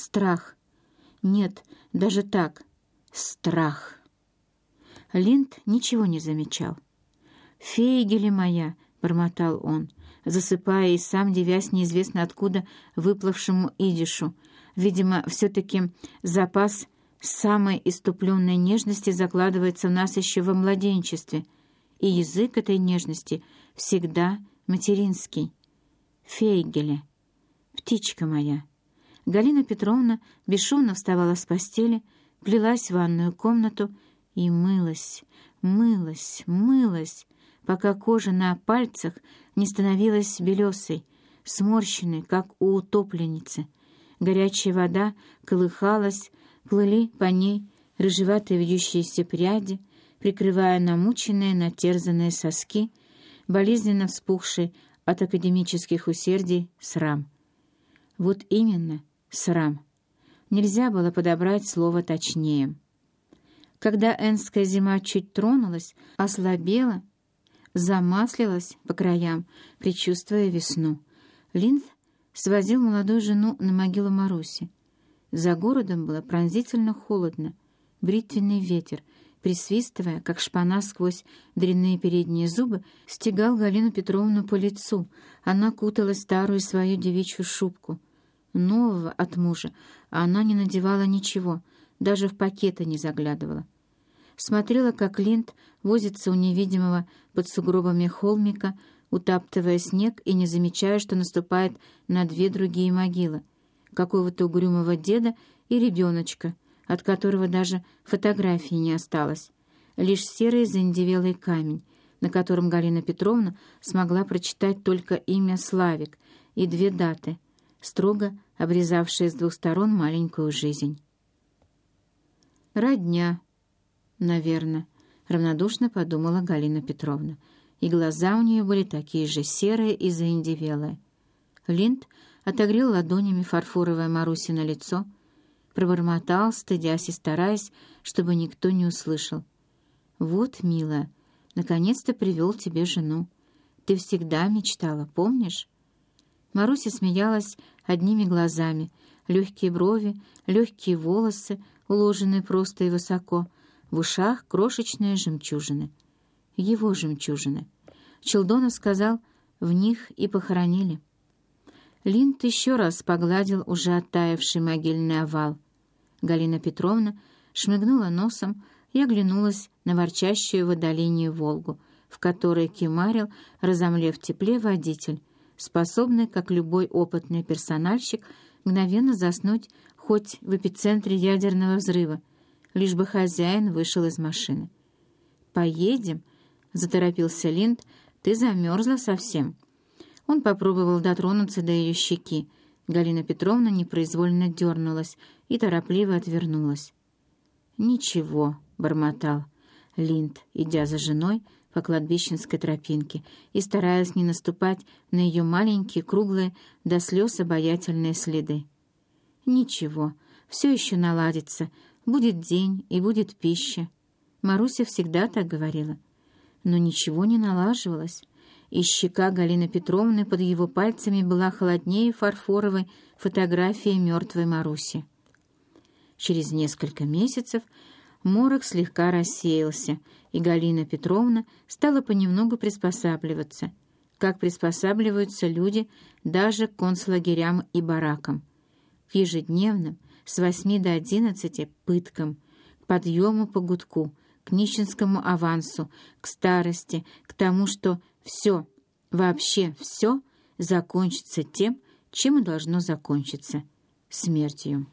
страх. Нет, даже так. Страх. Линд ничего не замечал. «Фейгели моя!» — бормотал он, засыпая и сам девясь неизвестно откуда выплывшему идишу. Видимо, все-таки запас самой иступленной нежности закладывается в нас еще во младенчестве, и язык этой нежности всегда материнский. Фейгеле, птичка моя. Галина Петровна бесшумно вставала с постели, плелась в ванную комнату и мылась, мылась, мылась, пока кожа на пальцах не становилась белесой, сморщенной, как у утопленницы. Горячая вода колыхалась, плыли по ней рыжеватые вьющиеся пряди, прикрывая намученные, натерзанные соски, болезненно вспухший от академических усердий срам. Вот именно срам. Нельзя было подобрать слово точнее. Когда энская зима чуть тронулась, ослабела, замаслилась по краям, предчувствуя весну. Линд свозил молодую жену на могилу Маруси. За городом было пронзительно холодно, бритвенный ветер, присвистывая, как шпана сквозь дрянные передние зубы, стегал Галину Петровну по лицу. Она кутала старую свою девичью шубку. Нового от мужа, а она не надевала ничего, даже в пакеты не заглядывала. Смотрела, как Линд возится у невидимого под сугробами холмика, утаптывая снег и не замечая, что наступает на две другие могилы, какого-то угрюмого деда и ребеночка, от которого даже фотографии не осталось, лишь серый заиндевелый камень, на котором Галина Петровна смогла прочитать только имя Славик и две даты, строго обрезавшие с двух сторон маленькую жизнь. Родня наверное», — равнодушно подумала Галина Петровна. И глаза у нее были такие же серые и заиндевелые. Линд отогрел ладонями фарфоровое Маруси на лицо, пробормотал, стыдясь и стараясь, чтобы никто не услышал. «Вот, милая, наконец-то привел тебе жену. Ты всегда мечтала, помнишь?» Маруся смеялась одними глазами, легкие брови, легкие волосы, уложенные просто и высоко — в ушах крошечные жемчужины. Его жемчужины. Челдонов сказал, в них и похоронили. Линд еще раз погладил уже оттаивший могильный овал. Галина Петровна шмыгнула носом и оглянулась на ворчащую в отдалении Волгу, в которой кемарил, разомлев тепле, водитель, способный, как любой опытный персональщик, мгновенно заснуть хоть в эпицентре ядерного взрыва, лишь бы хозяин вышел из машины. «Поедем?» — заторопился Линд. «Ты замерзла совсем». Он попробовал дотронуться до ее щеки. Галина Петровна непроизвольно дернулась и торопливо отвернулась. «Ничего», — бормотал Линд, идя за женой по кладбищенской тропинке и стараясь не наступать на ее маленькие, круглые, до слез обаятельные следы. «Ничего, все еще наладится», Будет день и будет пища. Маруся всегда так говорила. Но ничего не налаживалось, и щека Галины Петровны под его пальцами была холоднее фарфоровой фотографии мертвой Маруси. Через несколько месяцев морок слегка рассеялся, и Галина Петровна стала понемногу приспосабливаться, как приспосабливаются люди даже к концлагерям и баракам, к ежедневным, с восьми до одиннадцати пыткам, к подъему по гудку, к нищенскому авансу, к старости, к тому, что все, вообще все закончится тем, чем и должно закончиться — смертью.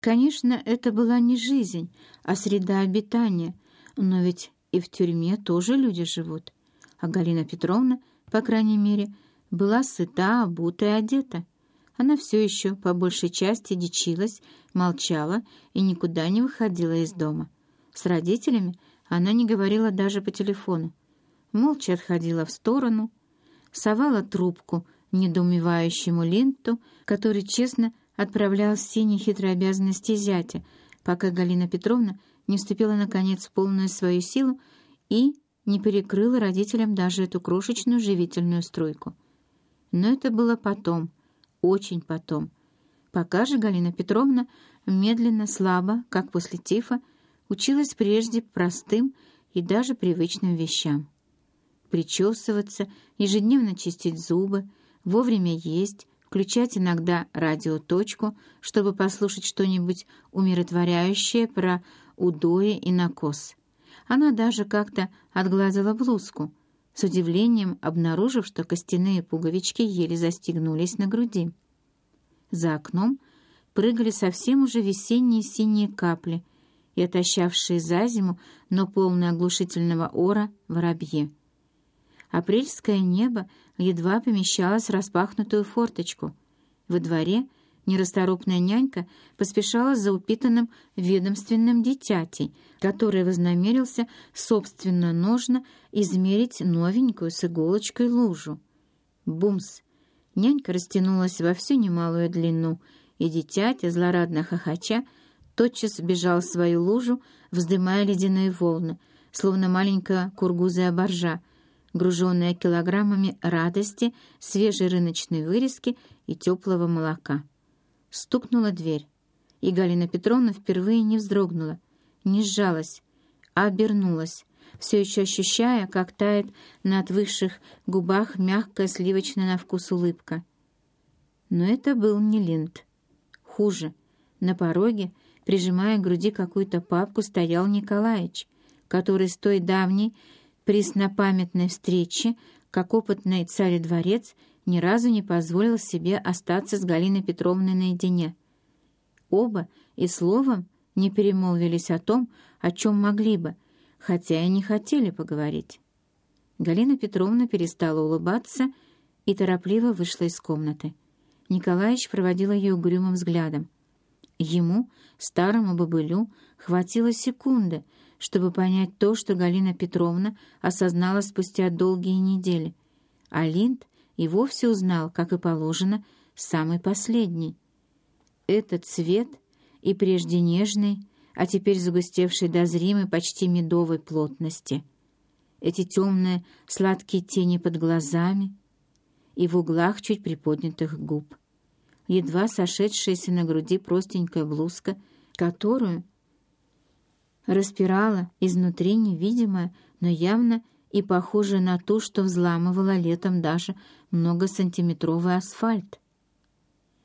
Конечно, это была не жизнь, а среда обитания, но ведь и в тюрьме тоже люди живут. А Галина Петровна, по крайней мере, была сыта, обута и одета — она все еще по большей части дичилась, молчала и никуда не выходила из дома. С родителями она не говорила даже по телефону. Молча отходила в сторону, совала трубку недоумевающему Линту, который честно отправлял все нехитрые обязанности зятя, пока Галина Петровна не вступила, наконец, в полную свою силу и не перекрыла родителям даже эту крошечную живительную струйку. Но это было потом — очень потом, Пока же Галина Петровна медленно, слабо, как после тифа, училась прежде простым и даже привычным вещам. Причесываться, ежедневно чистить зубы, вовремя есть, включать иногда радиоточку, чтобы послушать что-нибудь умиротворяющее про удои и накос. Она даже как-то отгладила блузку, с удивлением обнаружив, что костяные пуговички еле застегнулись на груди. За окном прыгали совсем уже весенние синие капли и отощавшие за зиму, но полные оглушительного ора воробьи. Апрельское небо едва помещалось в распахнутую форточку. Во дворе нерасторопная нянька поспешала за упитанным ведомственным дитятей, который вознамерился собственно ножно измерить новенькую с иголочкой лужу. Бумс! Нянька растянулась во всю немалую длину, и дитятя, злорадно хохоча, тотчас бежал в свою лужу, вздымая ледяные волны, словно маленькая кургузая боржа, груженная килограммами радости, свежей рыночной вырезки и теплого молока. Стукнула дверь, и Галина Петровна впервые не вздрогнула, не сжалась, а обернулась, все еще ощущая, как тает на отвысших губах мягкая сливочная на вкус улыбка. Но это был не Линд. Хуже. На пороге, прижимая к груди какую-то папку, стоял Николаевич, который с той давней преснопамятной встречи, как опытный царь-дворец, ни разу не позволил себе остаться с Галиной Петровной наедине. Оба и словом не перемолвились о том, о чем могли бы, хотя и не хотели поговорить. Галина Петровна перестала улыбаться и торопливо вышла из комнаты. Николаевич проводил ее угрюмым взглядом. Ему, старому бобылю, хватило секунды, чтобы понять то, что Галина Петровна осознала спустя долгие недели. А Линд и вовсе узнал, как и положено, самый последний. Этот цвет, и прежде нежный, а теперь загустевший до зримой почти медовой плотности. Эти темные сладкие тени под глазами и в углах чуть приподнятых губ. Едва сошедшаяся на груди простенькая блузка, которую распирала изнутри невидимая, но явно и похожая на ту, что взламывала летом даже многосантиметровый асфальт.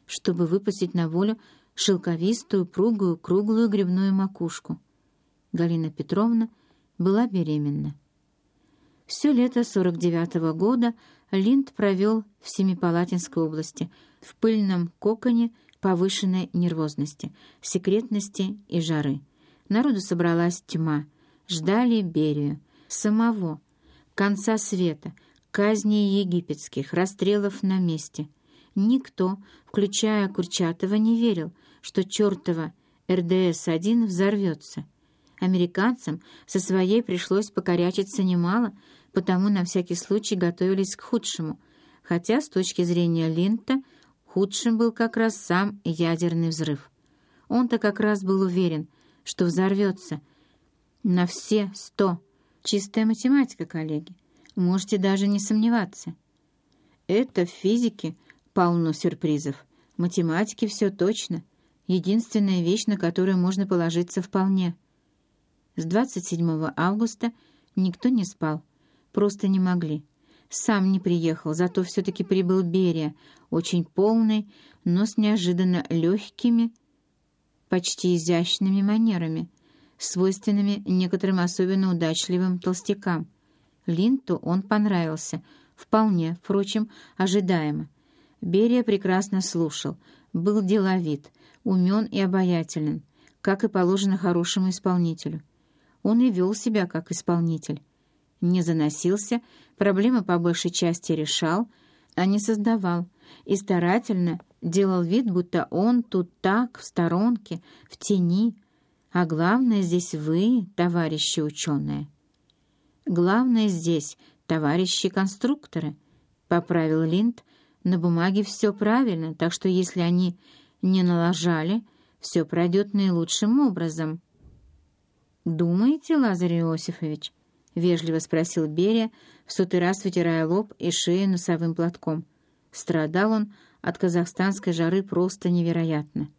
Чтобы выпустить на волю шелковистую, пругую, круглую грибную макушку. Галина Петровна была беременна. Все лето 49-го года Линд провел в Семипалатинской области, в пыльном коконе повышенной нервозности, секретности и жары. Народу собралась тьма. Ждали Берию, самого, конца света, казней египетских, расстрелов на месте. Никто, включая Курчатова, не верил — что чертова РДС-1 взорвется. Американцам со своей пришлось покорячиться немало, потому на всякий случай готовились к худшему, хотя с точки зрения Линта худшим был как раз сам ядерный взрыв. Он-то как раз был уверен, что взорвется на все сто. Чистая математика, коллеги. Можете даже не сомневаться. Это в физике полно сюрпризов. В математике все точно — единственная вещь, на которую можно положиться вполне. С 27 августа никто не спал, просто не могли. Сам не приехал, зато все-таки прибыл Берия, очень полный, но с неожиданно легкими, почти изящными манерами, свойственными некоторым особенно удачливым толстякам. Линту он понравился, вполне, впрочем, ожидаемо. Берия прекрасно слушал, был деловит, умен и обаятелен, как и положено хорошему исполнителю. Он и вел себя как исполнитель. Не заносился, проблемы по большей части решал, а не создавал, и старательно делал вид, будто он тут так, в сторонке, в тени. А главное здесь вы, товарищи ученые. Главное здесь, товарищи конструкторы, — поправил Линд. На бумаге все правильно, так что если они не налажали, все пройдет наилучшим образом. «Думаете, Лазарь Иосифович?» — вежливо спросил Берия, в сотый раз вытирая лоб и шею носовым платком. Страдал он от казахстанской жары просто невероятно.